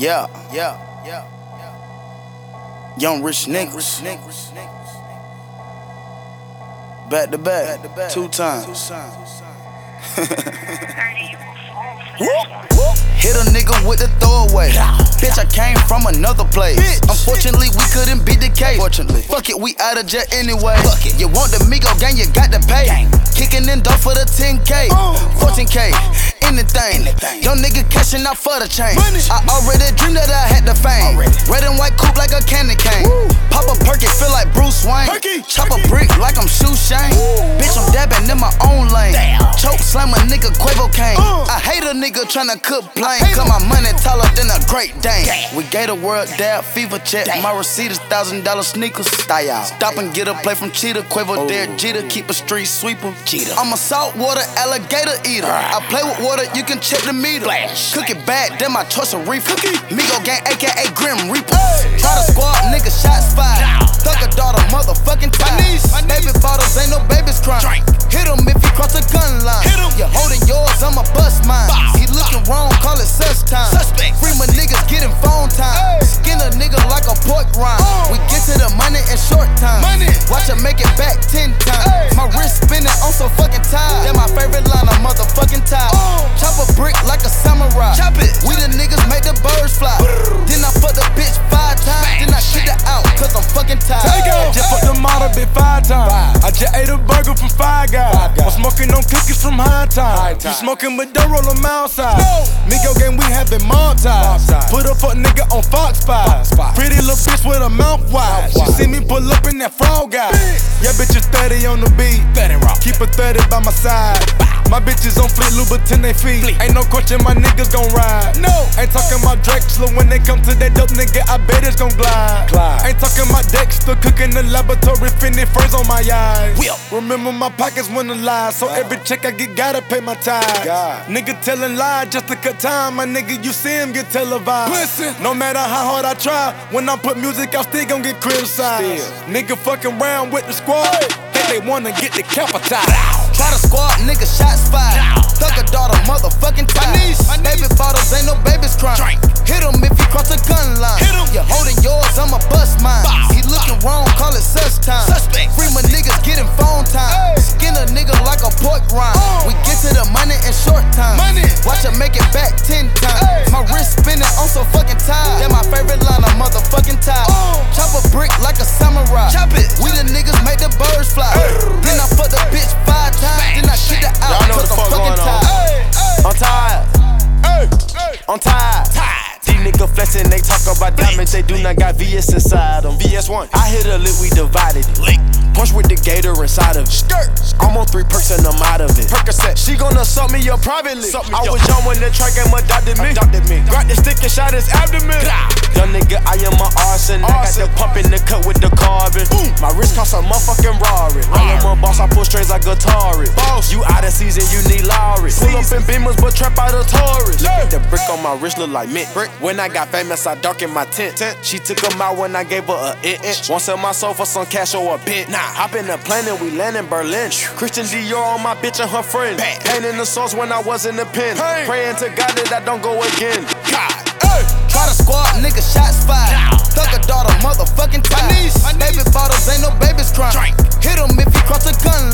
Yeah, yeah, yeah. Young rich niggas. Back to back, two times. Hit a nigga with the throwaway. Bitch, I came from another place. Unfortunately, we couldn't beat the case. Fortunately, fuck it, we out of jet anyway. Fuck it. You want the Migo gang, you got to pay. Kicking in dough for the 10K, 14K, anything. Young nigga cashing out for the chain. I already dreamed that I had the fame. Red and white coupe like a candy cane. Pop a perky, feel like Bruce Wayne. Chop a brick like I'm Shoe Shane. Bitch, I'm dabbing in my own lane. Choke slam a nigga Quavo cane. I a nigga tryna cook plain. Cause my money taller than a great Dane. We gave the world dab fever check. My receipt is thousand dollar sneakers. Stop and get a play from Cheetah. Quavo oh, Derek Jeter, keep a street sweeper. Cheetah. I'm a saltwater alligator eater. I play with water, you can check the meter. Cook it bad, then my choice a reefer. Migo gang, aka Grim Reaper. Try to squad, nigga, shots fired. should make it back ten times. My wrist spinning, I'm so fucking tired. Yeah, my favorite line, I'm motherfucking tired. Oh. Chop a brick like a samurai. Chop it. We the niggas make the birds fly. Then I fuck the bitch five times. Then I shit her out, cause I'm fucking tired. Take it. Just fucked the model, bitch, five times. I just ate a burger from Five Guys. Five. I'm smoking on cookies from High Time. You smoking Maduro on Mount Side. Migo game, we have been mob. Put a fuck nigga on Fox Fox 5. Little bitch with a mouth wide. She see me pull up in that frog guy. Yeah, bitch is 30 on the beat. 30. Keep a 30 by my side. My bitches on fleet, Louboutin they feet. Ain't no question my niggas gon' ride. No, ain't talking about Drexler when they come to that dope nigga. I bet it's gon' glide. glide. Ain't talking about Dexter cooking the laboratory, finny furs on my eyes. Remember my pockets when alive, so every check I get gotta pay my tithes. Nigga telling lies just to cut time. My nigga, you see him get televised. Listen, no matter how hard I try, when I put music I still gon' get criticized. Still. Nigga fucking round with the squad, think they wanna get the decapitated. Try to squad, nigga, shots fired. Thug a daughter, motherfucking tie. Baby bottles, ain't no babies crying. Hit him if you cross the gun line. Hit You holding yours, I'ma bust mine. He looking wrong, call it sus time. Suspect. Free my niggas getting phone time. Skin a nigga like a pork rind. We get to the money in short time. Watch her make it back ten times. My wrist spinning, I'm so fucking tired. Samurai. We the niggas make the birds fly. Then I fuck the bitch they do not got VS inside them. VS1. I hit a lick, we divided it. Punch with the gator inside of it. I'm on three perks and I'm out of it. Percocet. She gonna suck me up privately. I was young when the track game adopted me. Got the stick and shot his abdomen. Young nigga, I am an arson. I got the pump in the cut with the carbon. My wrist cost a motherfucking Rari. I am a boss, I pull strings like Atari. Boss, you out of season, you need Lowry. Pull up in Beamers, but trap out of Taurus. The brick on my wrist look like mint. Brick. When I got famous, I darkened my tent. She took 'em out when I gave her a inch. Won't sell my soul for some cash or a bit. Nah, hop in the plane and we land in Berlin. Christian Dior on my bitch and her friend. Pain in the sauce when I was in the pen. Praying to God that I don't go again. God. Try to squad, nigga, shots fired. Thug a daughter, motherfucking tie. Baby bottles, ain't no babies crying. Hit him if he cross a gun